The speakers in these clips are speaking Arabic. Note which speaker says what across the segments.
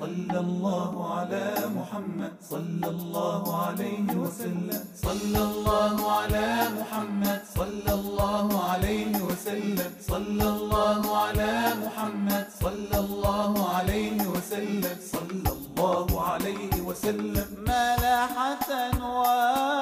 Speaker 1: صلى الله على محمد. صلى الله عليه وسلم. صلى الله على محمد. صلى الله عليه وسلم. صلى الله على محمد. صلى الله عليه وسلم. صلى الله عليه وسلم.
Speaker 2: ملاحة أنوار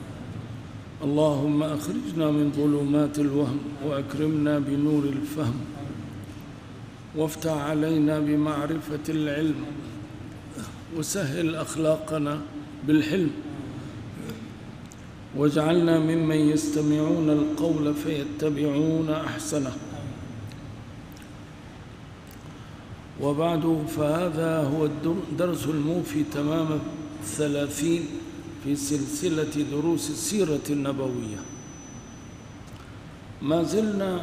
Speaker 3: اللهم أخرجنا من ظلمات الوهم وأكرمنا بنور الفهم. وافتح علينا بمعرفة العلم وسهل أخلاقنا بالحلم. واجعلنا ممن يستمعون القول فيتبعون أحسنه. وبعد فهذا هو الدرس الموفي تمام الثلاثين. في سلسلة دروس السيرة النبوية. ما زلنا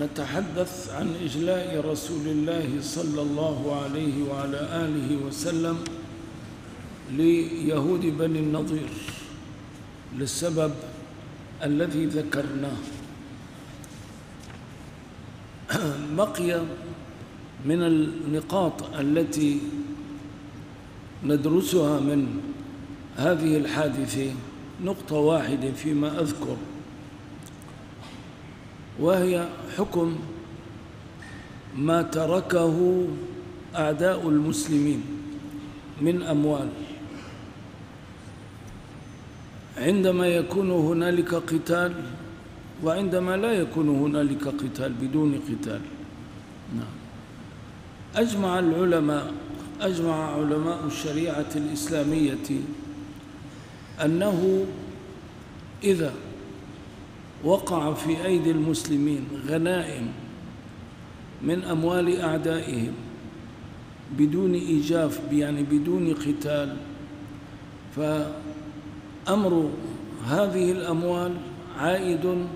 Speaker 3: نتحدث عن إجلاء رسول الله صلى الله عليه وعلى آله وسلم ليهود بني النضير للسبب الذي ذكرناه. بقي من النقاط التي ندرسها من هذه الحادثة نقطة واحدة فيما أذكر وهي حكم ما تركه أعداء المسلمين من أموال. عندما يكون هنالك قتال وعندما لا يكون هنالك قتال بدون قتال. نعم. أجمع العلماء أجمع علماء الشريعة الإسلامية أنه إذا وقع في أيدي المسلمين غنائم من أموال أعدائهم بدون إيجاف يعني بدون قتال فأمر هذه الأموال عائد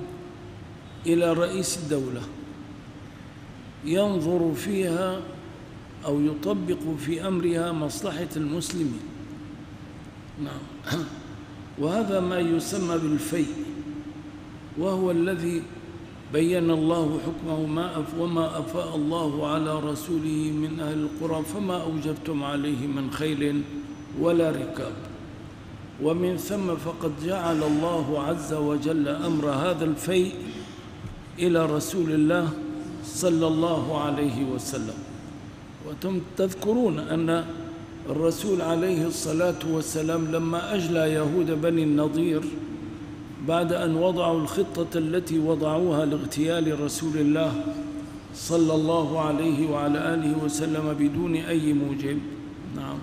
Speaker 3: إلى رئيس الدولة ينظر فيها أو يطبق في أمرها مصلحة المسلمين. نعم. وهذا ما يسمى بالفيء وهو الذي بين الله حكمه ما أف وما أفاء الله على رسوله من أهل القرى فما أوجبتم عليه من خيل ولا ركاب. ومن ثم فقد جعل الله عز وجل أمر هذا الفيء إلى رسول الله صلى الله عليه وسلم. وتم تذكرون أن الرسول عليه الصلاة والسلام لما أجلى يهود بني النضير بعد أن وضعوا الخطة التي وضعوها لاغتيال رسول الله صلى الله عليه وعلى آله وسلم بدون أي موجب. نعم.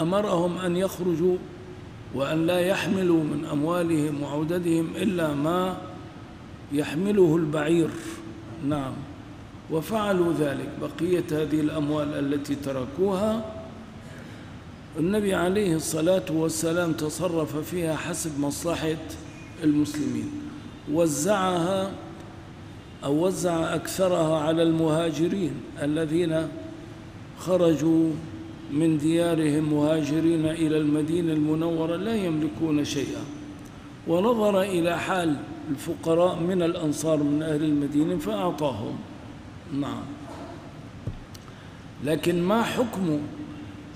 Speaker 3: أمرهم أن يخرجوا وأن لا يحملوا من أموالهم وعددهم إلا ما يحمله البعير. نعم. وفعلوا ذلك. بقية هذه الأموال التي تركوها النبي عليه الصلاة والسلام تصرف فيها حسب مصلحة المسلمين. وزعها أو وزع أكثرها على المهاجرين الذين خرجوا من ديارهم مهاجرين إلى المدينة المنورة لا يملكون شيئا. ونظر إلى حال الفقراء من الأنصار من أهل المدينة فأعطاهم. نعم. لكن ما حكم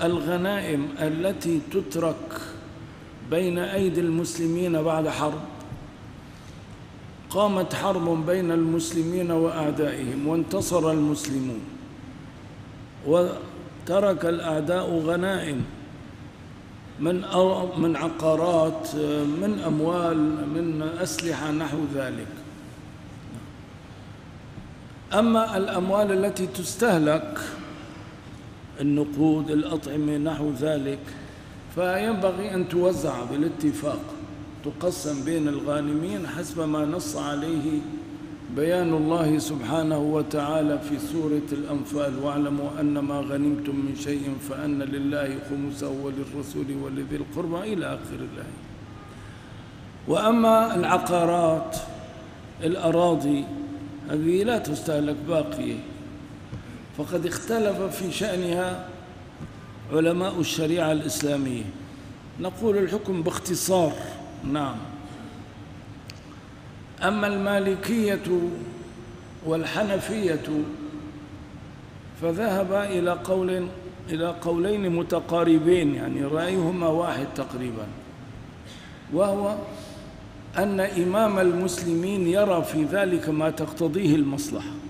Speaker 3: الغنائم التي تترك بين أيدي المسلمين بعد حرب قامت حرب بين المسلمين وأعدائهم وانتصر المسلمون وترك الأعداء غنائم من من عقارات من أموال من أسلحة نحو ذلك. أما الأموال التي تستهلك النقود الأطعمة نحو ذلك. فينبغي أن توزع بالاتفاق. تقسم بين الغانمين حسب ما نص عليه بيان الله سبحانه وتعالى في سورة الأنفال. واعلموا أن ما غنمتم من شيء فأن لله خمسه وللرسول ولذي القربى إلى آخر الآية. وأما العقارات الأراضي هذه لا تستهلك باقية فقد اختلف في شأنها علماء الشريعة الإسلامية. نقول الحكم باختصار نعم. أما المالكية والحنفية فذهب إلى قول إلى قولين متقاربين يعني رأيهما واحد تقريبا. وهو أن إمام المسلمين يرى في ذلك ما تقتضيه المصلحة.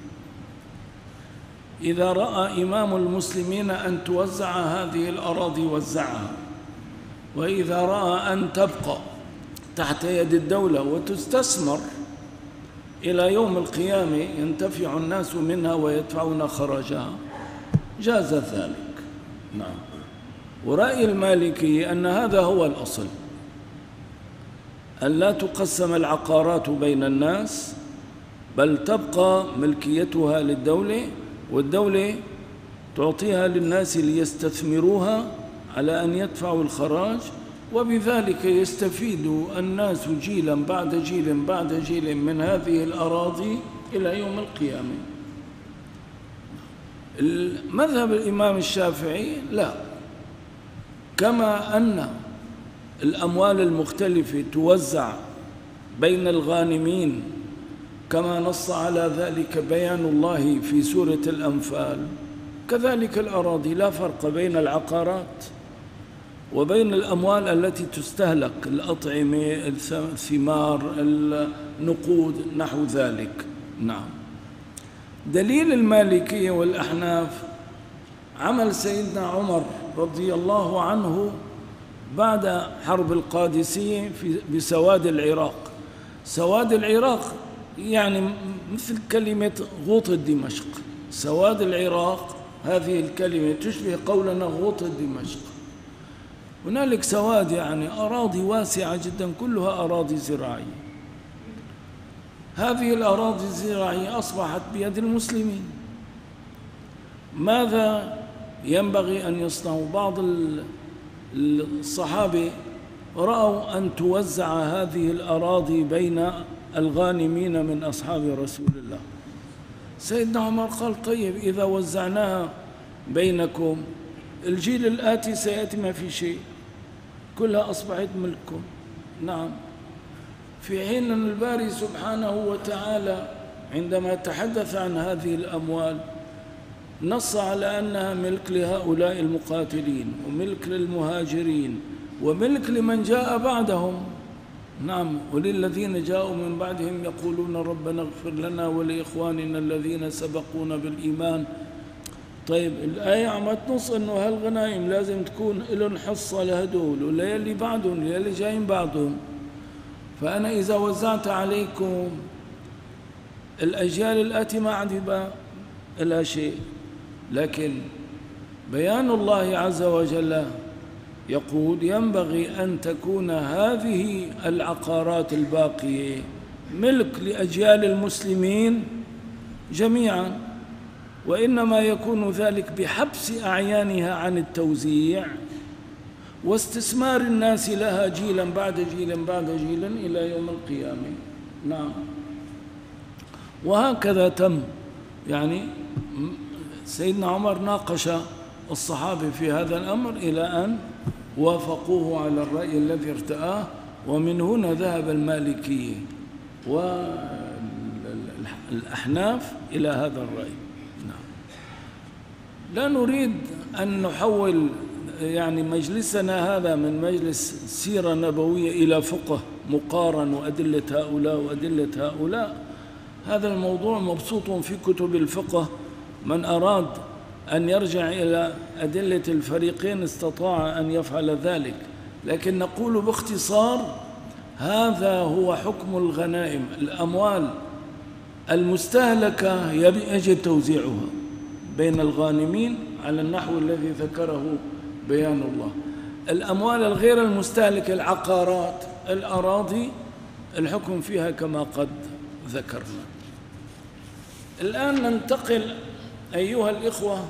Speaker 3: إذا رأى إمام المسلمين أن توزع هذه الأراضي وزعها. وإذا رأى أن تبقى تحت يد الدولة وتستثمر إلى يوم القيامة ينتفع الناس منها ويدفعون خراجها. جاز ذلك. نعم. ورأي المالكي أن هذا هو الأصل. أن لا تقسم العقارات بين الناس بل تبقى ملكيتها للدولة والدولة تعطيها للناس ليستثمروها على أن يدفعوا الخراج وبذلك يستفيد الناس جيلا بعد جيل بعد جيل من هذه الأراضي إلى يوم القيامة. مذهب الإمام الشافعي لا. كما أن الأموال المختلفة توزع بين الغانمين كما نص على ذلك بيان الله في سورة الأنفال. كذلك الأراضي لا فرق بين العقارات وبين الأموال التي تستهلك الأطعمة الثمار النقود نحو ذلك. نعم. دليل المالكية والأحناف عمل سيدنا عمر رضي الله عنه بعد حرب القادسية في بسواد العراق. سواد العراق يعني مثل كلمة غوطة دمشق سواد العراق هذه الكلمة تشبه قولنا غوطة دمشق هنالك سواد يعني أراضي واسعة جدا كلها أراضي زراعية. هذه الأراضي الزراعية أصبحت بيد المسلمين. ماذا ينبغي أن يصنعوا؟ بعض الصحابة رأوا أن توزع هذه الأراضي بين الغانمين من أصحاب رسول الله. سيدنا عمر قال طيب إذا وزعناها بينكم الجيل الآتي سيأتي ما في شيء كلها أصبحت ملككم. نعم. في حين أن الباري سبحانه وتعالى عندما تحدث عن هذه الأموال نص على أنها ملك لهؤلاء المقاتلين وملك للمهاجرين وملك لمن جاء بعدهم. نعم وللذين جاءوا من بعدهم يقولون ربنا اغفر لنا ولإخواننا الذين سبقونا بالإيمان. طيب الآية عم تنص إنه هالغنايم لازم تكون لهم حصة لهدول وليلي بعدهم ليلي جايين بعدهم. فأنا إذا وزعت عليكم الأجيال الآتي ما عندي إلا شيء. لكن بيان الله عز وجل يقول ينبغي أن تكون هذه العقارات الباقية ملك لأجيال المسلمين جميعا وإنما يكون ذلك بحبس أعيانها عن التوزيع واستثمار الناس لها جيلا بعد جيل بعد جيل إلى يوم القيامة. نعم. وهكذا تم. يعني سيدنا عمر ناقش الصحابة في هذا الأمر إلى أن وافقوه على الرأي الذي ارتآه ومن هنا ذهب المالكية والأحناف إلى هذا الرأي. نعم. لا نريد أن نحول يعني مجلسنا هذا من مجلس سيرة نبوية إلى فقه مقارن وأدلة هؤلاء وأدلة هؤلاء. هذا الموضوع مبسوط في كتب الفقه. من أراد أن يرجع إلى أدلة الفريقين استطاع أن يفعل ذلك. لكن نقول باختصار هذا هو حكم الغنائم. الأموال المستهلكة يجب توزيعها بين الغانمين على النحو الذي ذكره بيان الله. الأموال الغير المستهلكة العقارات الأراضي الحكم فيها كما قد ذكرنا. الآن ننتقل أيها الإخوة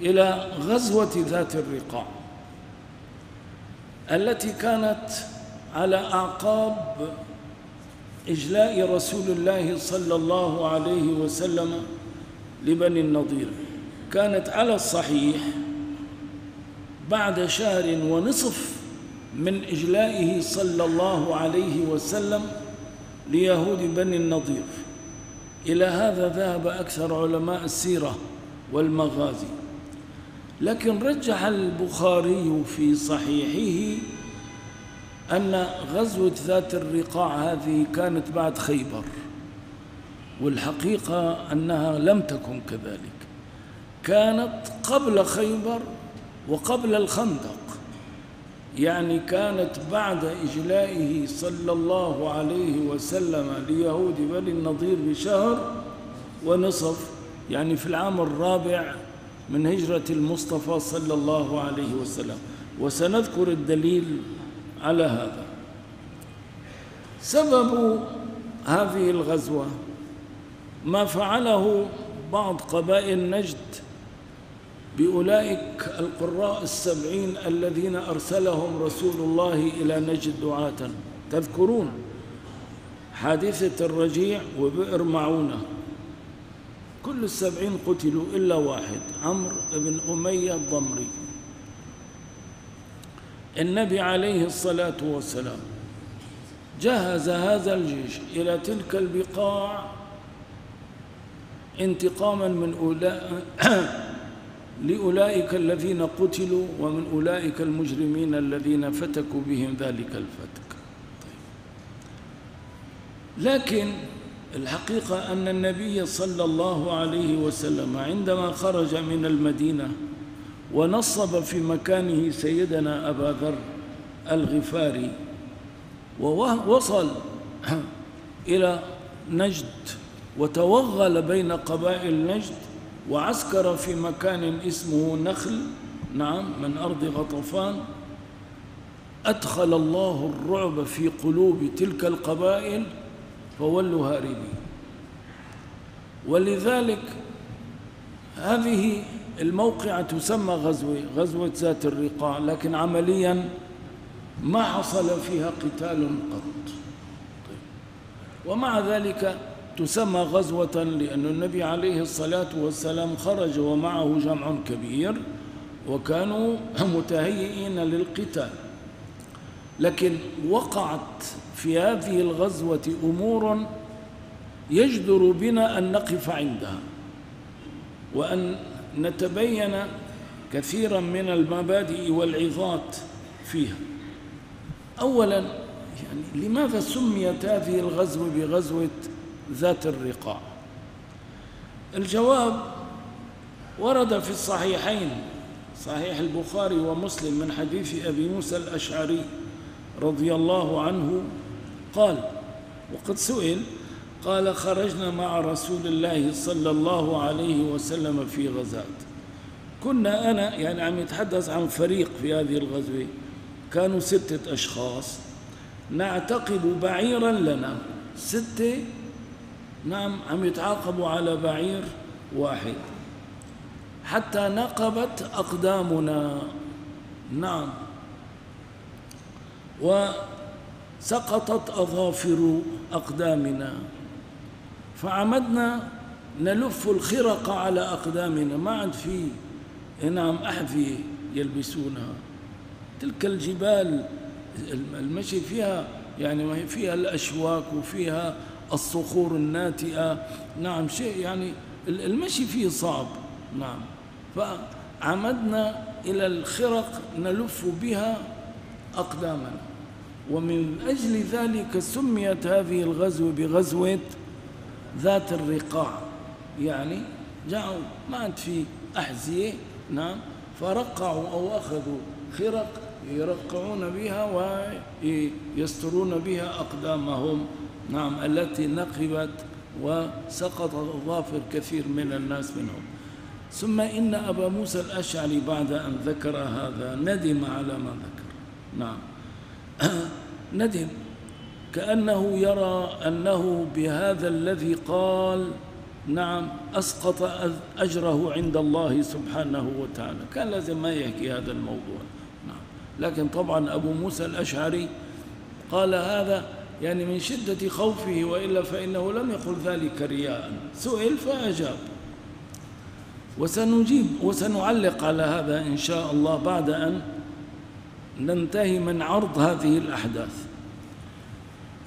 Speaker 3: إلى غزوة ذات الرقاع التي كانت على أعقاب إجلاء رسول الله صلى الله عليه وسلم لبني النضير. كانت على الصحيح بعد شهر ونصف من إجلائه صلى الله عليه وسلم ليهود بني النضير. إلى هذا ذهب أكثر علماء السيرة والمغازي. لكن رجح البخاري في صحيحه أن غزوة ذات الرقاع هذه كانت بعد خيبر والحقيقة أنها لم تكن كذلك. كانت قبل خيبر وقبل الخندق. يعني كانت بعد إجلائه صلى الله عليه وسلم ليهود بني النضير بشهر ونصف يعني في العام الرابع من هجرة المصطفى صلى الله عليه وسلم. وسنذكر الدليل على هذا. سبب هذه الغزوة ما فعله بعض قبائل نجد بأولئك القراء السبعين الذين أرسلهم رسول الله إلى نجد دعاة. تذكرون حادثة الرجيع وبئر معونة. كل السبعين قتلوا إلا واحد عمرو بن أمية الضمري. النبي عليه الصلاة والسلام جهز هذا الجيش إلى تلك البقاع انتقاما من أولئك لأولئك الذين قتلوا ومن أولئك المجرمين الذين فتكوا بهم ذلك الفتك طيب. لكن الحقيقة أن النبي صلى الله عليه وسلم عندما خرج من المدينة ونصب في مكانه سيدنا أبا ذر الغفاري ووصل إلى نجد وتوغل بين قبائل نجد وعسكر في مكان اسمه نخل نعم من أرض غطفان. أدخل الله الرعب في قلوب تلك القبائل فولوا هاربين. ولذلك هذه الموقعة تسمى غزوة غزوة ذات الرقاع لكن عمليا ما حصل فيها قتال قط. طيب. ومع ذلك تسمى غزوة لأن النبي عليه الصلاة والسلام خرج ومعه جمع كبير وكانوا متهيئين للقتال. لكن وقعت في هذه الغزوة أمور يجدر بنا أن نقف عندها وأن نتبين كثيرا من المبادئ والعظات فيها. أولا يعني لماذا سميت هذه الغزوة بغزوة ذات الرقاع. الجواب ورد في الصحيحين صحيح البخاري ومسلم من حديث أبي موسى الأشعري رضي الله عنه قال وقد سئل قال خرجنا مع رسول الله صلى الله عليه وسلم في غزاة. كنا أنا يعني عم يتحدث عن فريق في هذه الغزوة كانوا ستة أشخاص نعتقد بعيرا لنا ستة نعم عم يتعاقبوا على بعير واحد. حتى نقبت أقدامنا. نعم. وسقطت أظافر أقدامنا. فعمدنا نلف الخرق على أقدامنا. ما عاد في نعم أحذية يلبسونها. تلك الجبال المشي فيها يعني فيها الأشواك وفيها الصخور الناتئة. نعم شيء يعني المشي فيه صعب. نعم. فعمدنا إلى الخرق نلف بها أقدامنا. ومن أجل ذلك سميت هذه الغزوة بغزوة ذات الرقاع. يعني جاءوا ما عاد في أحذية. نعم. فرقعوا أو أخذوا خرق يرقعون بها ويسترون بها أقدامهم. نعم التي نقبت وسقط ظافر كثير من الناس منهم. ثم إن أبا موسى الأشعري بعد أن ذكر هذا ندم على ما ذكر. نعم. ندم. كأنه يرى أنه بهذا الذي قال نعم أسقط أجره عند الله سبحانه وتعالى. كان لازم ما يحكي هذا الموضوع. نعم. لكن طبعا أبو موسى الأشعري قال هذا يعني من شدة خوفه وإلا فإنه لم يقل ذلك رياء. سئل فأجاب. وسنجيب وسنعلق على هذا إن شاء الله بعد أن ننتهي من عرض هذه الأحداث.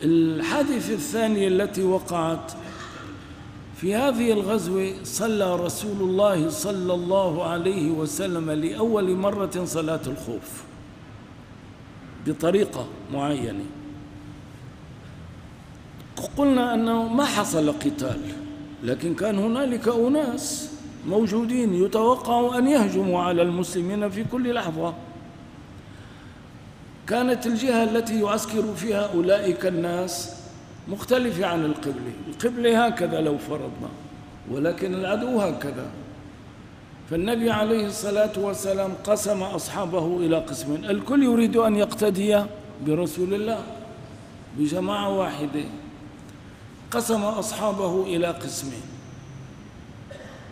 Speaker 3: الحادثة الثانية التي وقعت في هذه الغزوة صلى رسول الله صلى الله عليه وسلم لأول مرة صلاة الخوف بطريقة معينة. قلنا أنه ما حصل قتال لكن كان هنالك أناس موجودين يتوقع أن يهجموا على المسلمين في كل لحظة. كانت الجهة التي يعسكر فيها أولئك الناس مختلفة عن القبلة. القبلة هكذا لو فرضنا ولكن العدو هكذا. فالنبي عليه الصلاة والسلام قسم أصحابه إلى قسمين. الكل يريد أن يقتدي برسول الله بجماعة واحدة. قسم أصحابه إلى قسمين.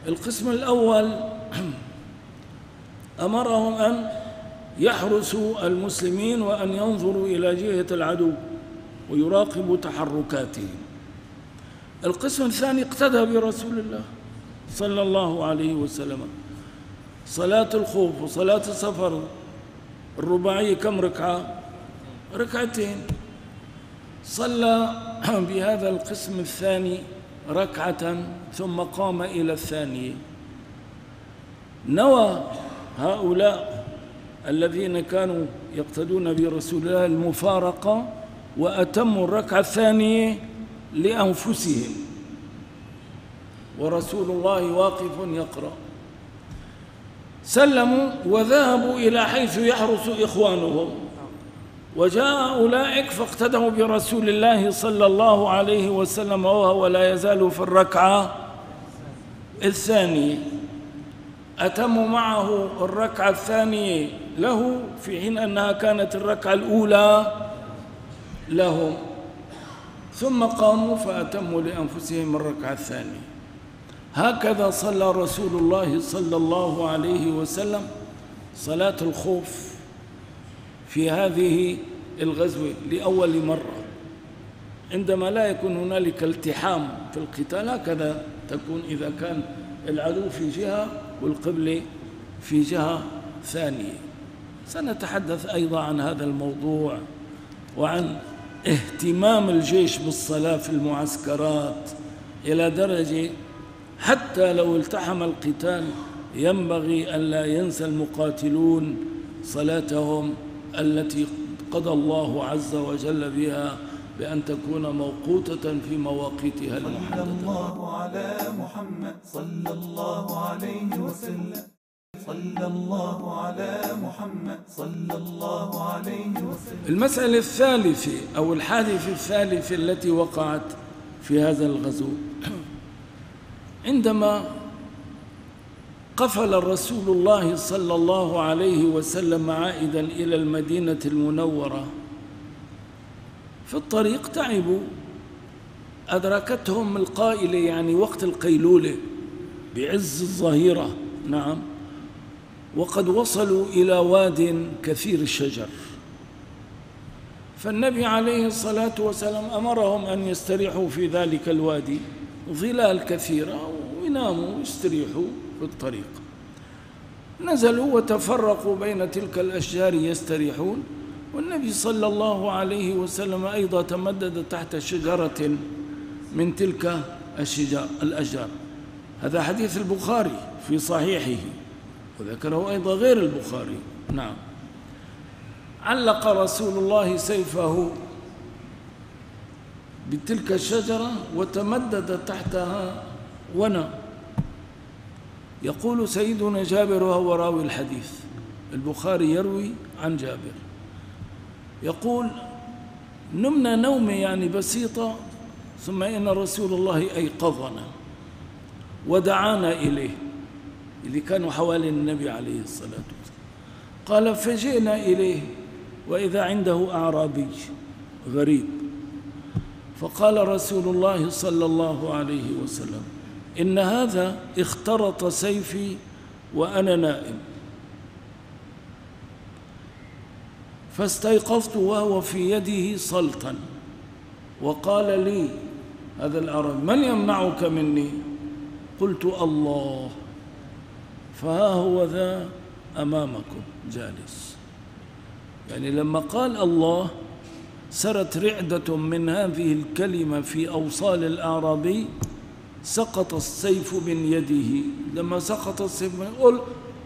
Speaker 3: القسم الأول أمرهم أن يحرسوا المسلمين وأن ينظروا إلى جهة العدو ويراقبوا تحركاتهم. القسم الثاني اقتدى برسول الله صلى الله عليه وسلم. صلاة الخوف وصلاة السفر الرباعية كم ركعة؟ ركعتين. صلى بهذا القسم الثاني ركعة ثم قام إلى الثانية نوى هؤلاء الذين كانوا يقتدون برسول الله المفارقة وأتموا الركعة الثانية لأنفسهم. ورسول الله واقف يقرأ. سلموا وذهبوا إلى حيث يحرس إخوانهم. وجاء أولئك فاقتدوا برسول الله صلى الله عليه وسلم وهو لا يزال في الركعة الثانية. أتموا معه الركعة الثانية له في حين أنها كانت الركعة الأولى لهم. ثم قاموا فأتموا لأنفسهم الركعة الثانية. هكذا صلى رسول الله صلى الله عليه وسلم صلاة الخوف. في هذه الغزوة لأول مرة. عندما لا يكون هنالك التحام في القتال هكذا تكون إذا كان العدو في جهة والقبلة في جهة ثانية. سنتحدث أيضا عن هذا الموضوع وعن اهتمام الجيش بالصلاة في المعسكرات إلى درجة حتى لو التحم القتال ينبغي أن لا ينسى المقاتلون صلاتهم التي قضى الله عز وجل بها بأن تكون موقوتة في مواقيتها
Speaker 1: صلى
Speaker 3: المحددة
Speaker 1: الله على محمد صلى الله عليه وسلم. صلى الله على محمد صلى الله عليه وسلم.
Speaker 3: المسألة الثالثة أو الحادثة الثالثة التي وقعت في هذا الغزو. عندما قفل رسول الله صلى الله عليه وسلم عائدا إلى المدينة المنورة. في الطريق تعبوا. أدركتهم القائلة يعني وقت القيلولة بعز الظهيرة. نعم. وقد وصلوا إلى واد كثير الشجر. فالنبي عليه الصلاة والسلام أمرهم أن يستريحوا في ذلك الوادي. ظلال كثيرة ويناموا يستريحوا في الطريق نزلوا وتفرقوا بين تلك الأشجار يستريحون والنبي صلى الله عليه وسلم أيضا تمدد تحت شجرة من تلك الشجار الأشجار. هذا حديث البخاري في صحيحه وذكره أيضا غير البخاري. نعم. علق رسول الله سيفه بتلك الشجرة وتمدد تحتها ونى يقول سيدنا جابر وهو راوي الحديث. البخاري يروي عن جابر. يقول نمنا نومة يعني بسيطة ثم إن رسول الله أيقظنا ودعانا إليه. اللي كانوا حوالي النبي عليه الصلاة والسلام. قال فجئنا إليه وإذا عنده أعرابي غريب. فقال رسول الله صلى الله عليه وسلم إن هذا اخترط سيفي وأنا نائم. فاستيقظت وهو في يده سلطا. وقال لي هذا العرب من يمنعك مني؟ قلت الله. فها هو ذا أمامكم جالس. يعني لما قال الله سرت رعدة من هذه الكلمة في أوصال الأعرابي سقط السيف من يده. لما سقط السيف من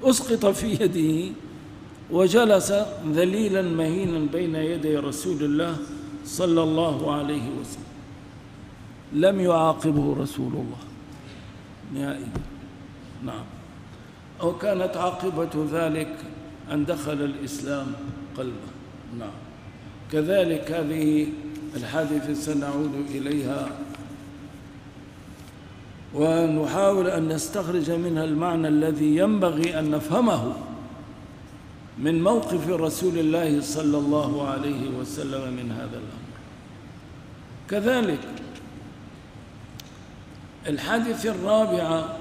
Speaker 3: أسقط في يده. وجلس ذليلا مهينا بين يدي رسول الله صلى الله عليه وسلم. لم يعاقبه رسول الله. نهائيا. نعم. أو كانت عاقبة ذلك أن دخل الإسلام قلبه. نعم. كذلك هذه الحادثة سنعود إليها ونحاول أن نستخرج منها المعنى الذي ينبغي أن نفهمه من موقف رسول الله صلى الله عليه وسلم من هذا الأمر. كذلك الحادثة الرابعة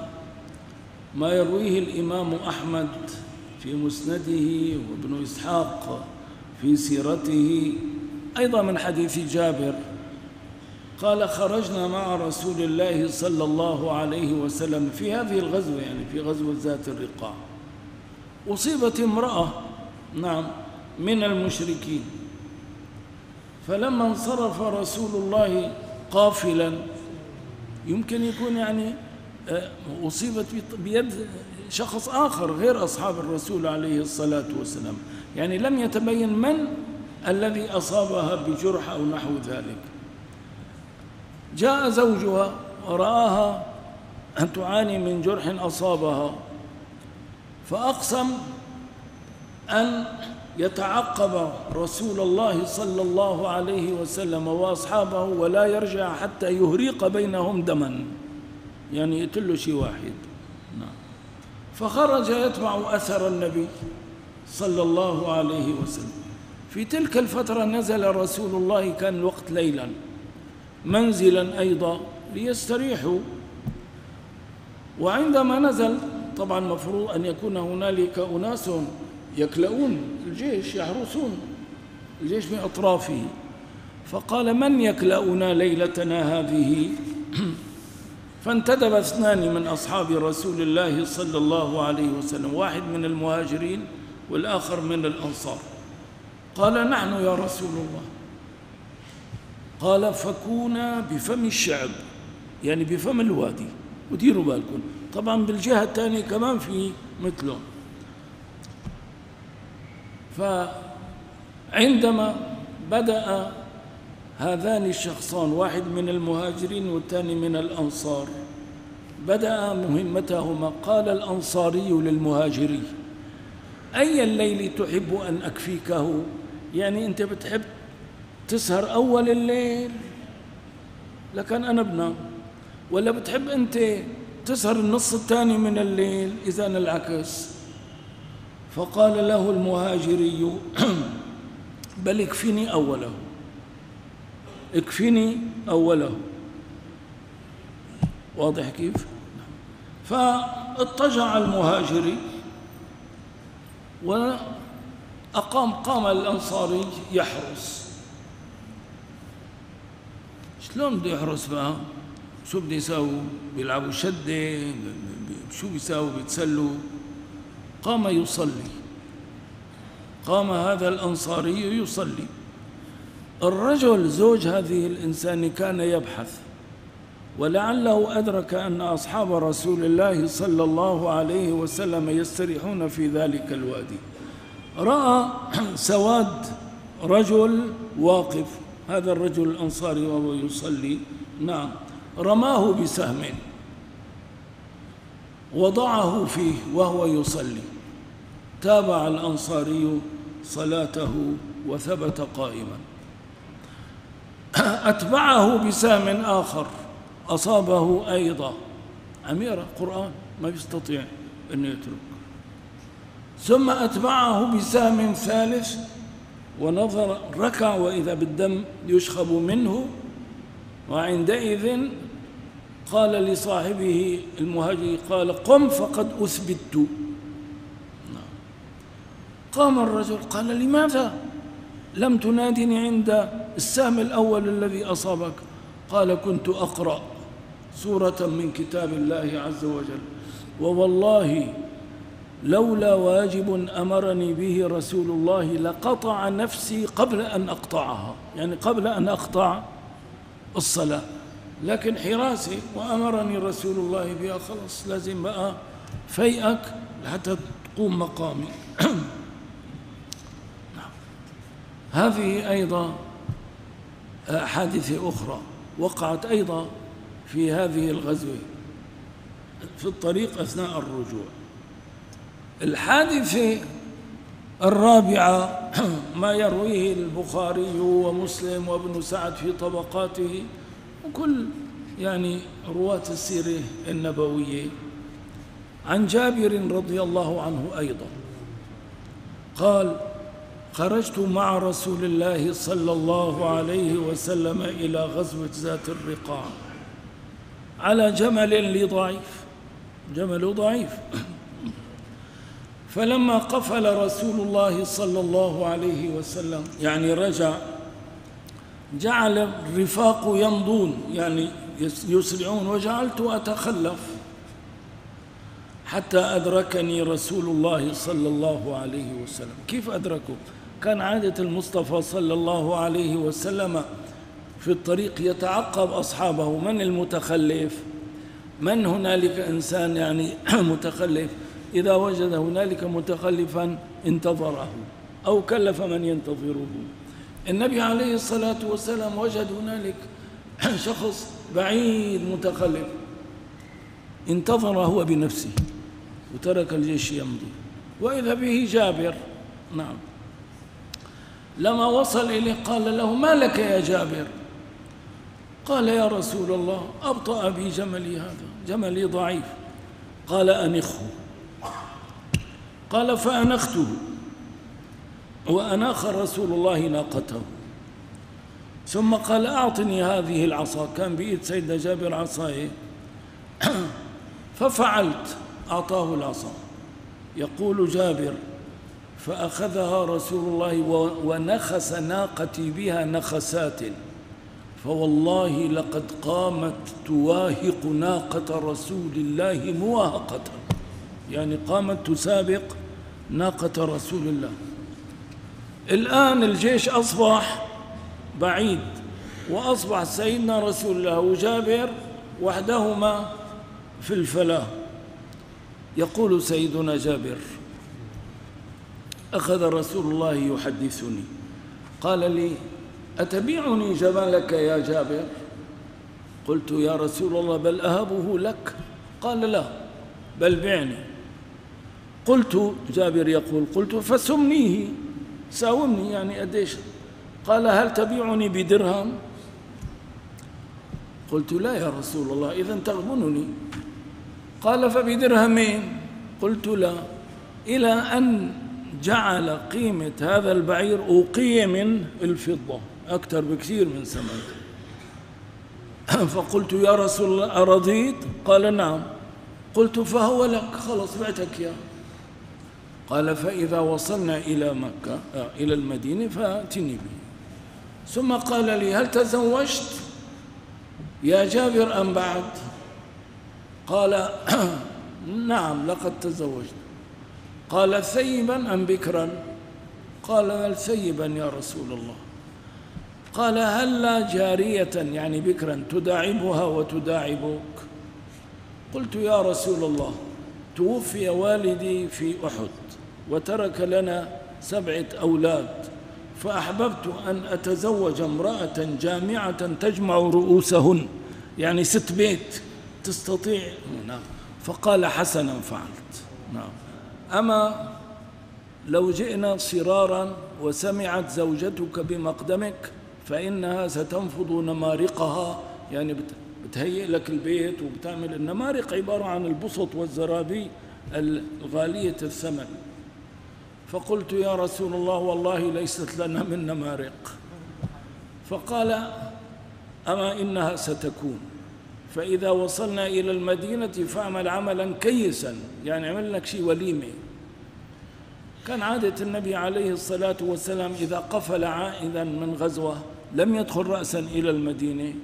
Speaker 3: ما يرويه الإمام أحمد في مسنده وابن إسحاق في سيرته أيضا من حديث جابر. قال خرجنا مع رسول الله صلى الله عليه وسلم في هذه الغزوة يعني في غزوة ذات الرقاع. أصيبت امرأة نعم من المشركين. فلما انصرف رسول الله قافلا يمكن يكون يعني آه، أصيبت بيد شخص آخر غير أصحاب الرسول عليه الصلاة والسلام. يعني لم يتبين من الذي أصابها بجرح أو نحو ذلك. جاء زوجها ورآها أن تعاني من جرح أصابها فأقسم أن يتعقب رسول الله صلى الله عليه وسلم وأصحابه ولا يرجع حتى يهريق بينهم دما يعني يقتل شيء واحد. نعم. فخرج يتبع أثر النبي صلى الله عليه وسلم. في تلك الفترة نزل رسول الله كان الوقت ليلا. منزلا أيضا ليستريحوا. وعندما نزل طبعا مفروض أن يكون هنالك أناس يكلؤون الجيش يحرسون الجيش من أطرافه. فقال من يكلأنا ليلتنا هذه؟ فانتدب اثنان من أصحاب رسول الله صلى الله عليه وسلم واحد من المهاجرين والآخر من الأنصار. قال نحن يا رسول الله. قال فكونا بفم الشعب يعني بفم الوادي. وديروا بالكم. طبعا بالجهة الثانية كمان في مثلهم فعندما بدأ هذان الشخصان واحد من المهاجرين والثاني من الأنصار بدأ مهمتهما. قال الأنصاري للمهاجري أي الليل تحب أن أكفيكه؟ يعني أنت بتحب تسهر أول الليل. لكن أنا بنام ولا بتحب أنت تسهر النص الثاني من الليل إذا العكس؟ فقال له المهاجري بل اكفني أوله. اكفني أوله. واضح كيف؟ فاضطجع المهاجري وأقام قام الأنصاري يحرس. شلون بده يحرس بقى شو بده يساووا بيلعبوا شدة شو بيساووا بيتسلوا. قام يصلي. قام هذا الأنصاري يصلي. الرجل زوج هذه الإنسان كان يبحث. ولعله أدرك أن أصحاب رسول الله صلى الله عليه وسلم يستريحون في ذلك الوادي. رأى سواد رجل واقف. هذا الرجل الأنصاري وهو يصلي. نعم. رماه بسهم. وضعه فيه وهو يصلي. تابع الأنصاري صلاته وثبت قائما. أتبعه بسهم آخر. أصابه أيضا. أميرة قرآن. ما يستطيع أن يترك. ثم أتبعه بسهم ثالث. ونظر ركع وإذا بالدم يشخب منه وعندئذ قال لصاحبه المهاجر قال قم فقد أثبت. قام الرجل قال لماذا؟ لم تنادني عند السهم الأول الذي أصابك. قال كنت أقرأ سورة من كتاب الله عز وجل. ووالله لولا واجب أمرني به رسول الله لقطع نفسي قبل أن أقطعها يعني قبل أن أقطع الصلاة. لكن حراسي وأمرني رسول الله بها خلاص لازم بقى فيئك حتى تقوم مقامي. هذه أيضا حادثة أخرى وقعت أيضا في هذه الغزوة في الطريق أثناء الرجوع. الحادثة الرابعة ما يرويه البخاري ومسلم وابن سعد في طبقاته وكل يعني رواة السيرة النبوية. عن جابر رضي الله عنه أيضا قال خرجت مع رسول الله صلى الله عليه وسلم إلى غزوة ذات الرقاع على جمل لي ضعيف جمل ضعيف. فلما قفل رسول الله صلى الله عليه وسلم يعني رجع جعل الرفاق يمضون يعني يسرعون وجعلت أتخلف حتى أدركني رسول الله صلى الله عليه وسلم. كيف أدركه؟ كان عادة المصطفى صلى الله عليه وسلم في الطريق يتعقب أصحابه من المتخلف؟ من هنالك إنسان يعني متخلف؟ إذا وجد هنالك متخلفا انتظره أو كلف من ينتظره. النبي عليه الصلاة والسلام وجد هنالك شخص بعيد متخلف انتظر هو بنفسه وترك الجيش يمضي. وإذا به جابر نعم. لما وصل إليه قال له ما لك يا جابر؟ قال يا رسول الله أبطأ بي جملي هذا جملي ضعيف. قال أنخه. قال فأنخته. وأناخ رسول الله ناقته. ثم قال أعطني هذه العصا. كان بإيد سيدنا جابر عصايه ففعلت. أعطاه العصا. يقول جابر فأخذها رسول الله ونخس ناقتي بها نخسات. فوالله لقد قامت تواهق ناقة رسول الله مواهقة. يعني قامت تسابق ناقة رسول الله. الآن الجيش أصبح بعيد وأصبح سيدنا رسول الله وجابر وحدهما في الفلاة يقول سيدنا جابر أخذ رسول الله يحدثني. قال لي أتبيعني جمالك يا جابر؟ قلت يا رسول الله بل أهبه لك؟ قال لا بل بعني. قلت جابر يقول قلت فسمنيه ساومني يعني أديش قال هل تبيعني بدرهم؟ قلت لا يا رسول الله إذا تغبنني قال فبدرهمين؟ قلت لا. إلى أن جعل قيمة هذا البعير أوقية من الفضة أكثر بكثير من ثمن. فقلت يا رسول الله أرضيت؟ قال نعم. قلت فهو لك. خلص بعتك يا قال فإذا وصلنا إلى مكة آه، إلى المدينة فأتني به. ثم قال لي هل تزوجت؟ يا جابر أم بعد؟ قال نعم لقد تزوجت. قال ثيبا أم بكرا؟ قال ثيبا يا رسول الله. قال هل لا جارية يعني بكرا تداعبها وتداعبك؟ قلت يا رسول الله توفي والدي في أحد. وترك لنا سبعة أولاد فأحببت أن أتزوج امرأة جامعة تجمع رؤوسهن يعني ست بيت تستطيع نعم فقال حسنا فعلت نعم. أما لو جئنا صرارا وسمعت زوجتك بمقدمك فإنها ستنفض نمارقها يعني بتهيئ لك البيت وبتعمل النمارق عبارة عن البسط والزرابي الغالية الثمن. فقلت يا رسول الله والله ليست لنا من نمارق فقال أما إنها ستكون. فإذا وصلنا إلى المدينة فاعمل عملا كيسا يعني عمل لك شيء وليمة. كان عادة النبي عليه الصلاة والسلام إذا قفل عائدا من غزوة لم يدخل رأسا إلى المدينة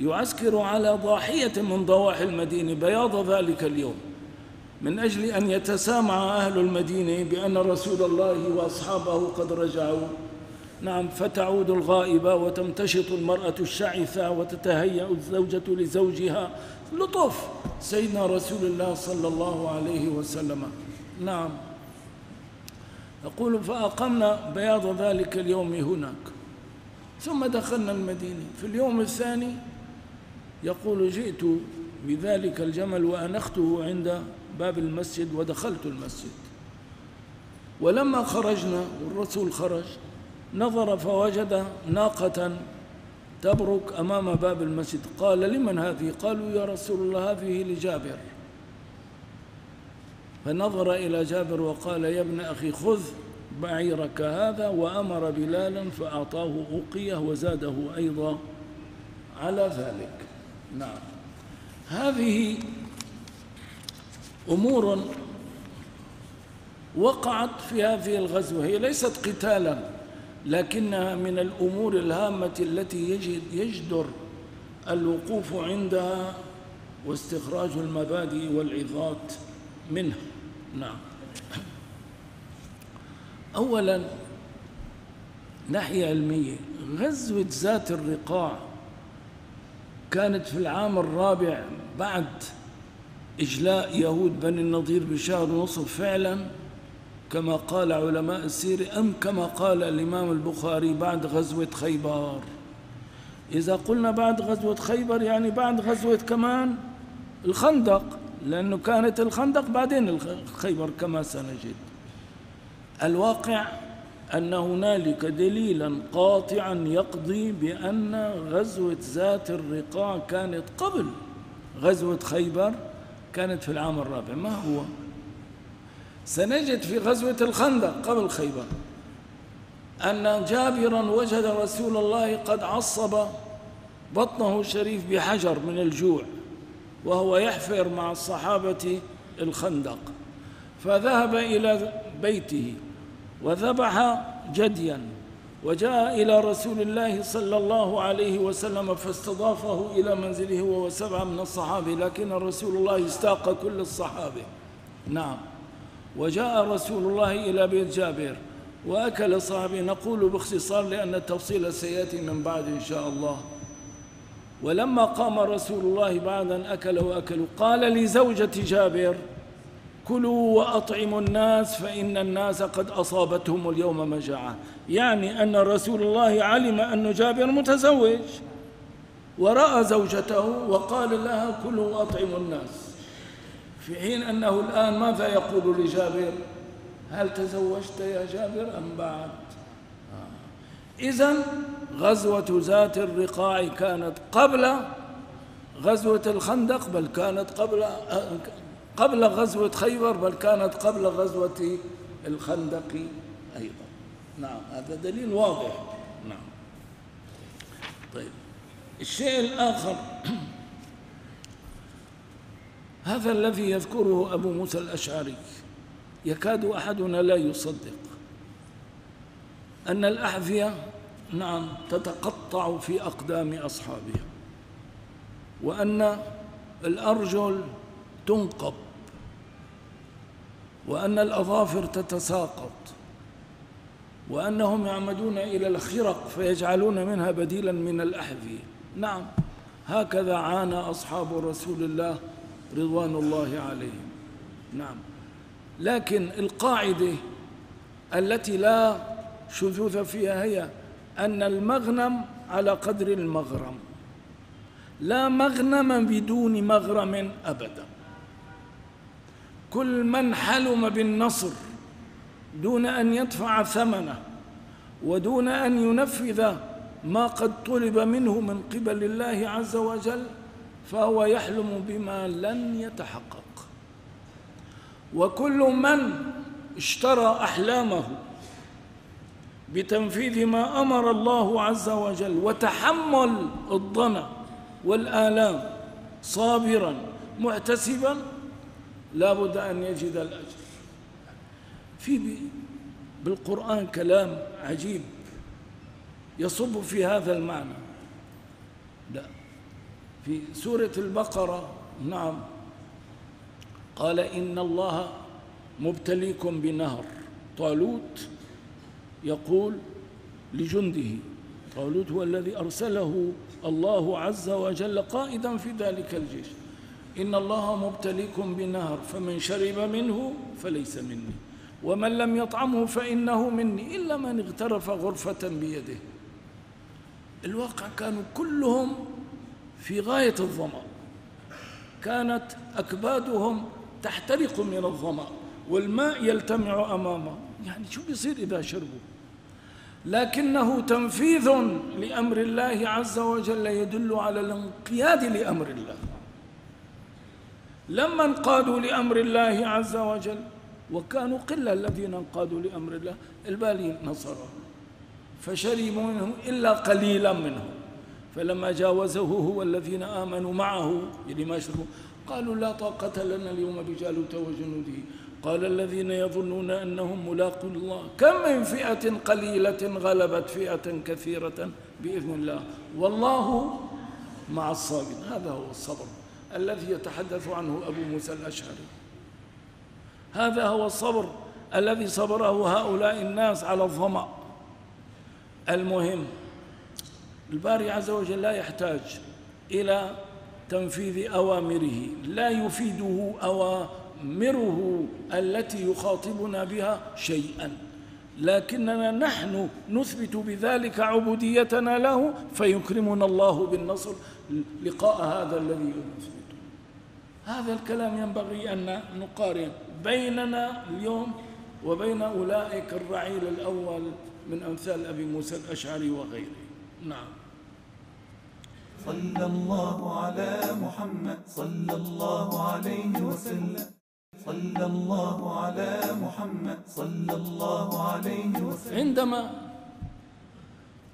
Speaker 3: يعسكر على ضاحية من ضواحي المدينة بياض ذلك اليوم. من أجل أن يتسامع أهل المدينة بأن رسول الله وأصحابه قد رجعوا. نعم فتعود الغائبة وتمتشط المرأة الشعثة وتتهيأ الزوجة لزوجها لطف سيدنا رسول الله صلى الله عليه وسلم. نعم. يقول فأقمنا بياض ذلك اليوم هناك. ثم دخلنا المدينة. في اليوم الثاني يقول جئت بذلك الجمل وأنخته عند باب المسجد ودخلت المسجد. ولما خرجنا والرسول خرج نظر فوجد ناقة تبرك أمام باب المسجد. قال لمن هذه؟ قالوا يا رسول الله هذه لجابر. فنظر إلى جابر وقال يا ابن أخي خذ بعيرك هذا. وأمر بلالا فأعطاه أوقية وزاده أيضا على ذلك. نعم. هذه أمور وقعت في هذه الغزوة. هي ليست قتالا لكنها من الأمور الهامة التي يجد يجدر الوقوف عندها واستخراج المبادئ والعظات منها. نعم. أولا ناحية علمية غزوة ذات الرقاع كانت في العام الرابع بعد إجلاء يهود بني النضير بشهر ونصف فعلا كما قال علماء السير أم كما قال الإمام البخاري بعد غزوة خيبر. إذا قلنا بعد غزوة خيبر يعني بعد غزوة كمان الخندق لأنه كانت الخندق بعدين خيبر كما سنجد. الواقع أن هنالك دليلا قاطعا يقضي بأن غزوة ذات الرقاع كانت قبل غزوة خيبر كانت في العام الرابع. ما هو؟ سنجد في غزوة الخندق قبل خيبر أن جابرا وجد رسول الله قد عصب بطنه الشريف بحجر من الجوع وهو يحفر مع الصحابة الخندق. فذهب إلى بيته وذبح جديا. وجاء إلى رسول الله صلى الله عليه وسلم فاستضافه إلى منزله هو وسبعة من الصحابة لكن رسول الله استاق كل الصحابة. نعم. وجاء رسول الله إلى بيت جابر وأكل صحابي. نقول باختصار لأن التفصيل سيأتي من بعد إن شاء الله. ولما قام رسول الله بعد أن أكل وأكلوا قال لزوجة جابر كلوا وأطعموا الناس فإن الناس قد أصابتهم اليوم مجاعة. يعني أن رسول الله علم أن جابر متزوج ورأى زوجته وقال لها كلوا وأطعموا الناس. في حين أنه الآن ماذا يقول لجابر؟ هل تزوجت يا جابر أم بعد. إذا غزوة ذات الرقاع كانت قبل غزوة الخندق بل كانت قبل قبل غزوة خيبر بل كانت قبل غزوة الخندق أيضا. نعم هذا دليل واضح. نعم. طيب. الشيء الآخر هذا الذي يذكره أبو موسى الأشعري يكاد أحدنا لا يصدق. أن الأحذية نعم تتقطع في أقدام أصحابها وأن الأرجل تنقب. وأن الأظافر تتساقط وأنهم يعمدون إلى الخرق فيجعلون منها بديلا من الأحذية. نعم هكذا عانى أصحاب رسول الله رضوان الله عليهم. نعم لكن القاعدة التي لا شذوذ فيها هي أن المغنم على قدر المغرم لا مغنم بدون مغرم أبدا. كل من حلم بالنصر دون أن يدفع ثمنه ودون أن ينفذ ما قد طلب منه من قبل الله عز وجل فهو يحلم بما لن يتحقق. وكل من اشترى أحلامه بتنفيذ ما أمر الله عز وجل وتحمل الضنا والآلام صابرا محتسبا لا بد أن يجد الأجر. في بالقرآن كلام عجيب يصب في هذا المعنى. لا. في سورة البقرة نعم. قال إن الله مبتليكم بنهر. طالوت يقول لجنده طالوت هو الذي أرسله الله عز وجل قائدا في ذلك الجيش. إن الله مبتليكم بنهر فمن شرب منه فليس مني ومن لم يطعمه فإنه مني إلا من اغترف غرفة بيده. الواقع كانوا كلهم في غاية الظمأ. كانت أكبادهم تحترق من الظمأ والماء يلتمع أمامه. يعني شو بيصير إذا شربوا؟ لكنه تنفيذ لأمر الله عز وجل يدل على الانقياد لأمر الله. لما انقادوا لأمر الله عز وجل وكانوا قلة الذين انقادوا لأمر الله البالي نصرهم فشربوا منهم إلا قليلا منهم. فلما جاوزه هو الذين آمنوا معه يعني ما شربوا قالوا لا طاقة لنا اليوم بجالوت وجنوده. قال الذين يظنون أنهم ملاقوا الله كم من فئة قليلة غلبت فئة كثيرة بإذن الله. والله مع الصابرين. هذا هو الصبر. الذي يتحدث عنه أبو موسى الأشعري. هذا هو الصبر الذي صبره هؤلاء الناس على الظمأ. المهم الباري عز وجل لا يحتاج إلى تنفيذ أوامره لا يفيده أوامره التي يخاطبنا بها شيئا. لكننا نحن نثبت بذلك عبوديتنا له فيكرمنا الله بالنصر لقاء هذا الذي نثبته هذا الكلام ينبغي أن نقارن بيننا اليوم وبين أولئك الرعيل الأول من أمثال أبي موسى الأشعري وغيره. نعم.
Speaker 1: صلى الله على محمد. صلى الله عليه وسلم. صلى الله على محمد. صلى الله عليه وسلم.
Speaker 3: عندما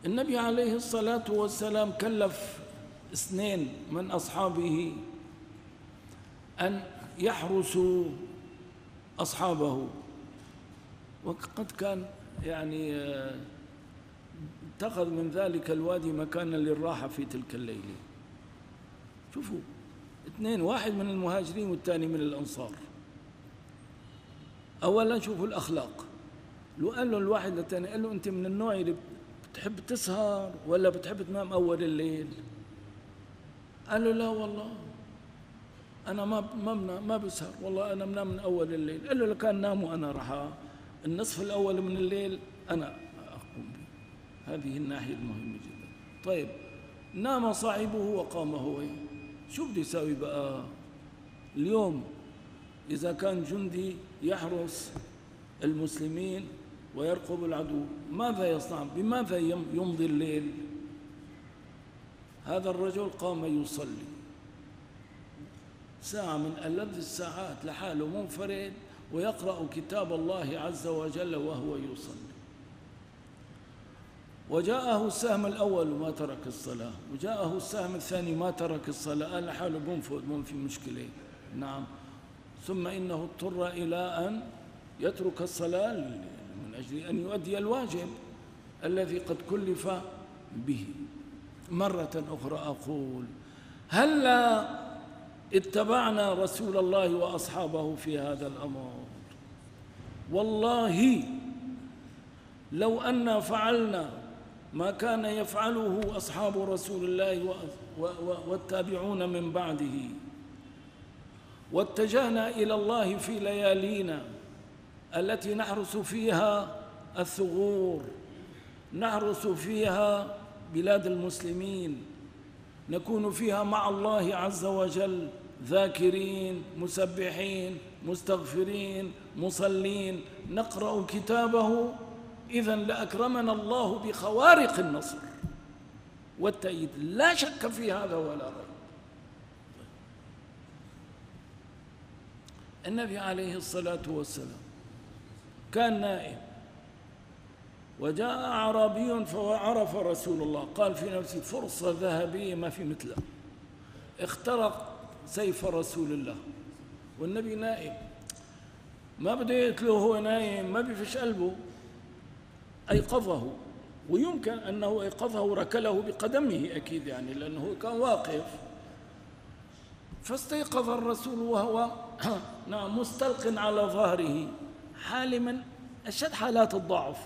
Speaker 3: النبي عليه الصلاة والسلام كلف اثنين من أصحابه أن يحرسوا أصحابه. وقد كان يعني آه، اتخذ من ذلك الوادي مكانا للراحة في تلك الليلة شوفوا اثنين واحد من المهاجرين والثاني من الأنصار. أولا شوفوا الأخلاق. لو قال له الواحد للثاني قال له أنت من النوع اللي بتحب تسهر ولا بتحب تنام أول الليل؟ قال له لا والله. أنا ما ما ما بسهر. والله أنا بنام من أول الليل. له لو كان نام وأنا راح النصف الأول من الليل أنا أقوم به. هذه الناحية المهمة جدا. طيب نام صاحبه وقام هو. شو بده يساوي بقى؟ اليوم إذا كان جندي يحرس المسلمين ويرقب العدو ماذا يصنع؟ بماذا يمضي الليل؟ هذا الرجل قام يصلي. ساعة من ألذ الساعات لحاله منفرد ويقرأ كتاب الله عز وجل وهو يصلي. وجاءه السهم الأول ما ترك الصلاة وجاءه السهم الثاني ما ترك الصلاة قال حاله بنفذ ما في مشكلة. نعم. ثم إنه اضطر إلى أن يترك الصلاة من أجل أن يؤدي الواجب الذي قد كلف به. مرة أخرى أقول هلا اتبعنا رسول الله وأصحابه في هذا الأمر. والله لو أن فعلنا ما كان يفعله أصحاب رسول الله والتابعون من بعده. واتجهنا إلى الله في ليالينا التي نحرس فيها الثغور نحرس فيها بلاد المسلمين نكون فيها مع الله عز وجل. ذاكرين مسبحين مستغفرين مصلين. نقرأ كتابه. إذا لأكرمنا الله بخوارق النصر. والتأييد. لا شك في هذا ولا ريب النبي عليه الصلاة والسلام كان نائم. وجاء أعرابي فعرف رسول الله. قال في نفسه فرصة ذهبية ما في مثلها اخترق سيف رسول الله. والنبي نائم ما بده يقتله هو نايم ما بيفش قلبه. أيقظه. ويمكن أنه أيقظه ركله بقدمه أكيد يعني لأنه كان واقف. فاستيقظ الرسول وهو نعم مستلق على ظهره حالما أشد حالات الضعف.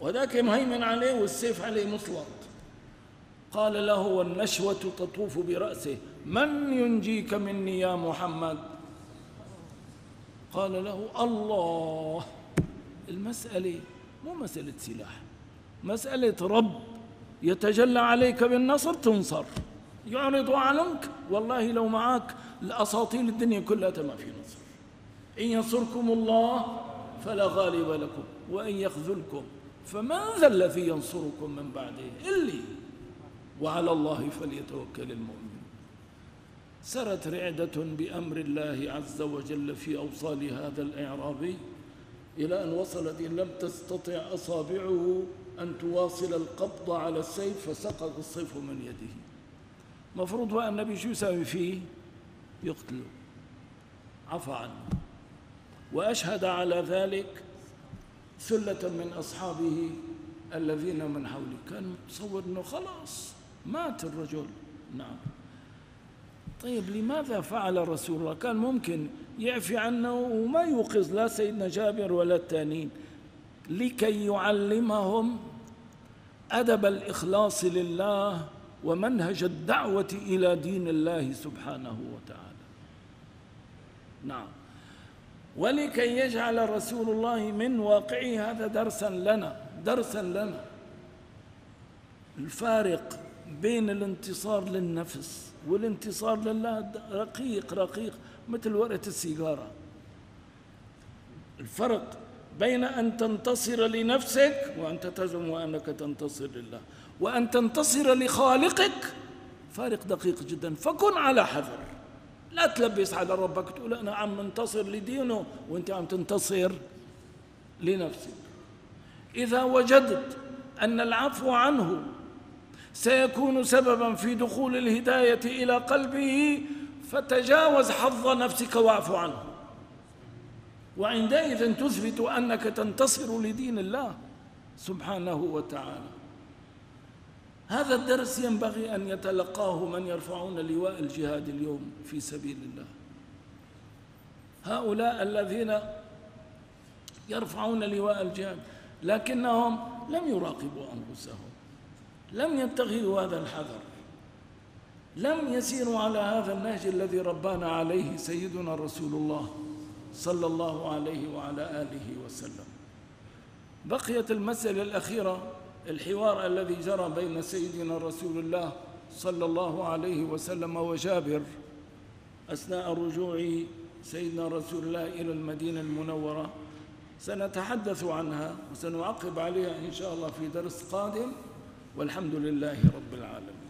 Speaker 3: وذاك مهيمن عليه والسيف عليه مسلط قال له والنشوة تطوف برأسه. من ينجيك مني يا محمد؟ قال له الله. المسألة مو مسألة سلاح مسألة رب يتجلى عليك بالنصر تنصر. يعرض عنك والله لو معك الأساطيل الدنيا كلها ما في نصر. إن ينصركم الله فلا غالب لكم وإن يخذلكم فمن ذا الذي ينصركم من بعده؟ إلي وعلى الله فليتوكل المؤمن. سرت رعدة بأمر الله عز وجل في أوصال هذا الإعرابي إلى أن وصلت إن لم تستطع أصابعه أن تواصل القبض على السيف فسقط السيف من يده. مفروض بقى النبي شو يساوي فيه؟ يقتله. عفى عنه. وأشهد على ذلك ثلة من أصحابه الذين من حوله كان متصور أنه خلاص مات الرجل. نعم. طيب لماذا فعل رسول الله؟ كان ممكن يعفي عنه وما يوقظ لا سيدنا جابر ولا التانين لكي يعلمهم أدب الإخلاص لله ومنهج الدعوة إلى دين الله سبحانه وتعالى. نعم. ولكي يجعل رسول الله من واقعه هذا درسا لنا درسا لنا. الفارق بين الانتصار للنفس والانتصار لله رقيق رقيق مثل ورقة السيجارة. الفرق بين أن تنتصر لنفسك وأنت تزعم أنك تنتصر لله وأن تنتصر لخالقك. فارق دقيق جدا. فكن على حذر. لا تلبس على ربك تقول أنا عم منتصر لدينه وأنت عم تنتصر لنفسك. إذا وجدت أن العفو عنه سيكون سببا في دخول الهداية إلى قلبه فتجاوز حظ نفسك واعف عنه. وعندئذ تثبت أنك تنتصر لدين الله سبحانه وتعالى. هذا الدرس ينبغي أن يتلقاه من يرفعون لواء الجهاد اليوم في سبيل الله. هؤلاء الذين يرفعون لواء الجهاد لكنهم لم يراقبوا أنفسهم. لم يتخذوا هذا الحذر. لم يسيروا على هذا النهج الذي ربانا عليه سيدنا رسول الله صلى الله عليه وعلى آله وسلم. بقيت المسألة الأخيرة الحوار الذي جرى بين سيدنا رسول الله صلى الله عليه وسلم وجابر أثناء رجوع سيدنا رسول الله إلى المدينة المنورة. سنتحدث عنها وسنعقب عليها إن شاء الله في درس قادم. والحمد لله رب العالمين.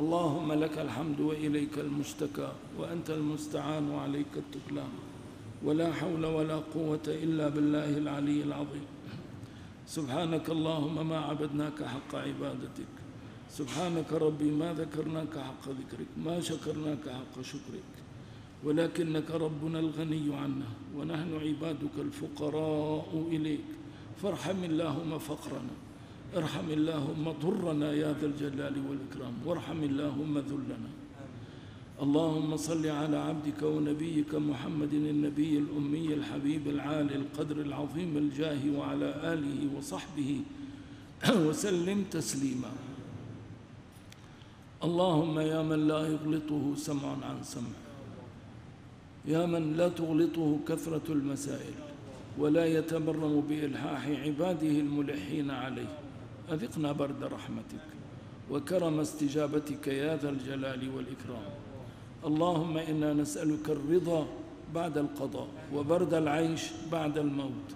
Speaker 3: اللهم لك الحمد وإليك المشتكى وأنت المستعان وعليك التكلان ولا حول ولا قوة إلا بالله العلي العظيم. سبحانك اللهم ما عبدناك حق عبادتك. سبحانك ربي ما ذكرناك حق ذكرك. ما شكرناك حق شكرك. ولكنك ربنا الغني عنا ونحن عبادك الفقراء إليك. فارحم اللهم فقرنا. ارحم اللهم ضرنا يا ذا الجلال والإكرام وارحم اللهم ذلنا. اللهم صل على عبدك ونبيك محمد النبي الأمي الحبيب العالي القدر العظيم الجاه وعلى آله وصحبه وسلم تسليما. اللهم يا من لا يغلطه سمع عن سمع يا من لا تغلطه كثرة المسائل ولا يتمرم بإلحاح عباده الملحين عليه. أذقنا برد رحمتك وكرم استجابتك يا ذا الجلال والإكرام. اللهم إنا نسألك الرضا بعد القضاء وبرد العيش بعد الموت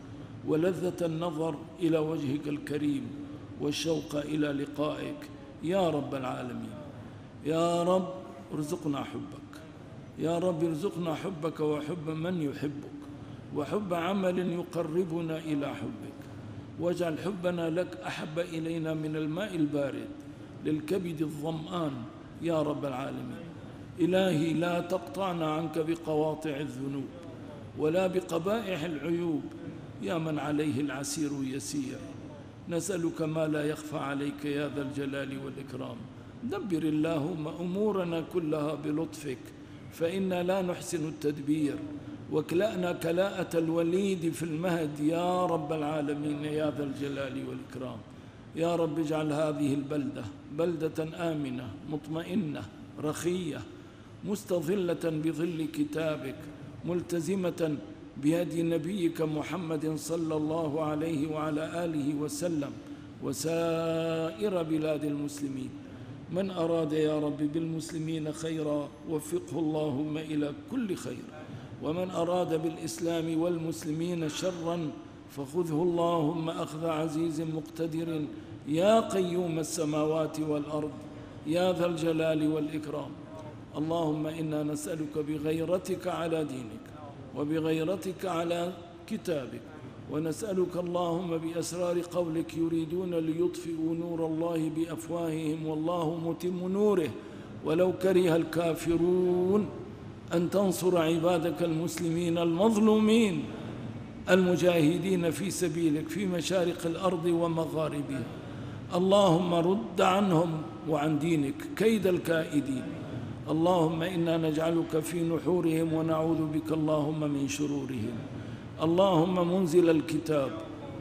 Speaker 3: ولذة النظر إلى وجهك الكريم والشوق إلى لقائك. يا رب العالمين. يا رب ارزقنا حبك. يا رب ارزقنا حبك وحب من يحبك وحب عمل يقربنا إلى حبك واجعل حبنا لك أحب إلينا من الماء البارد للكبد الظمآن يا رب العالمين. إلهي لا تقطعنا عنك بقواطع الذنوب ولا بقبائح العيوب. يا من عليه العسير يسير. نسألك ما لا يخفى عليك يا ذا الجلال والإكرام. دبر اللهم أمورنا كلها بلطفك فإنا لا نحسن التدبير. واكلأنا كلاءة الوليد في المهد. يا رب العالمين يا ذا الجلال والإكرام. يا رب اجعل هذه البلدة بلدة آمنة مطمئنة رخية مستظلة بظل كتابك ملتزمة بهدي نبيك محمد صلى الله عليه وعلى آله وسلم وسائر بلاد المسلمين. من أراد يا رب بالمسلمين خيرا وفقه اللهم إلى كل خير. ومن أراد بالإسلام والمسلمين شرا فخذه اللهم أخذ عزيز مقتدر. يا قيوم السماوات والأرض يا ذا الجلال والإكرام. اللهم إنا نسألك بغيرتك على دينك وبغيرتك على كتابك. ونسألك اللهم بأسرار قولك يريدون ليطفئوا نور الله بأفواههم والله متم نوره. ولو كره الكافرون أن تنصر عبادك المسلمين المظلومين المجاهدين في سبيلك في مشارق الأرض ومغاربها. اللهم رد عنهم وعن دينك كيد الكائدين. اللهم إنا نجعلك في نحورهم ونعوذ بك اللهم من شرورهم. اللهم منزل الكتاب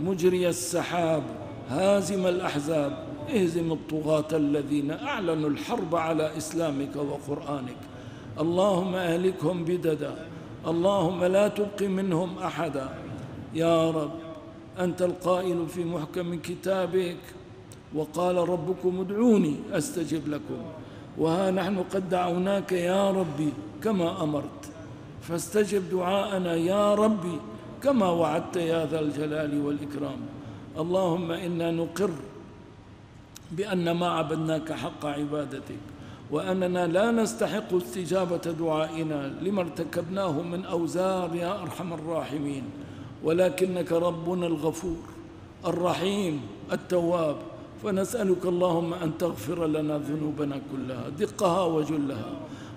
Speaker 3: مجري السحاب هازم الأحزاب اهزم الطغاة الذين أعلنوا الحرب على إسلامك وقرآنك. اللهم أهلكهم بددا. اللهم لا تبق منهم أحدا. يا رب أنت القائل في محكم كتابك. وقال ربكم ادعوني أستجب لكم. وها نحن قد دعوناك يا ربي كما أمرت. فاستجب دعاءنا يا ربي كما وعدت يا ذا الجلال والإكرام. اللهم إنا نقر بأن ما عبدناك حق عبادتك. وأننا لا نستحق استجابة دعائنا لما ارتكبناه من أوزار يا أرحم الراحمين. ولكنك ربنا الغفور الرحيم التواب. فنسألك اللهم أن تغفر لنا ذنوبنا كلها دقها وجلها.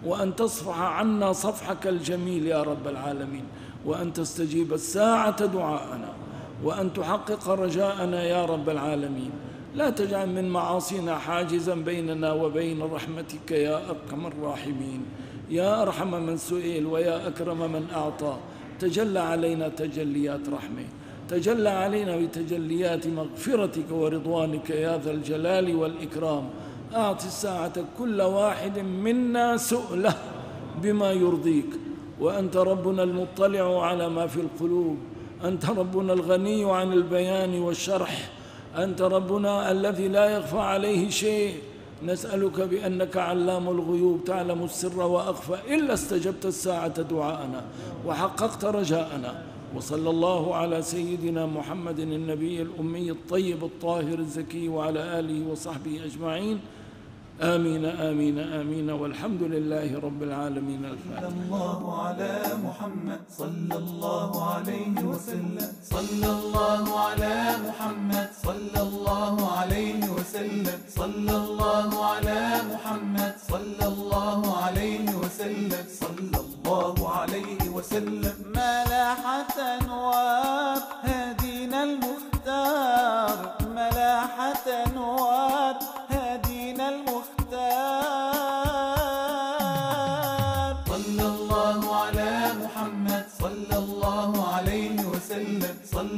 Speaker 3: وأن تصفح عنا صفحك الجميل يا رب العالمين. وأن تستجيب الساعة دعاءنا. وأن تحقق رجاءنا يا رب العالمين. لا تجعل من معاصينا حاجزا بيننا وبين رحمتك يا أرحم الراحمين. يا أرحم من سئل ويا أكرم من أعطى. تجلى علينا تجليات رحمه. تجلى علينا بتجليات مغفرتك ورضوانك يا ذا الجلال والإكرام. أعط الساعة كل واحد منا سؤله بما يرضيك. وأنت ربنا المطلع على ما في القلوب. أنت ربنا الغني عن البيان والشرح. أنت ربنا الذي لا يخفى عليه شيء. نسألك بأنك علام الغيوب تعلم السر وأخفى إلا استجبت الساعة دعاءنا وحققت رجاءنا. وصلى الله على سيدنا محمد النبي الأمي الطيب الطاهر الزكي وعلى آله وصحبه أجمعين. آمين آمين آمين والحمد لله رب العالمين.
Speaker 1: صلى الله على محمد صلى الله عليه وسلم. صلى الله على محمد صلى الله عليه وسلم. صلى الله على محمد صلى الله عليه وسلم. صلى الله عليه وسلم.
Speaker 2: ملاحة أنوار هدينا المختار. ملاحة أنوار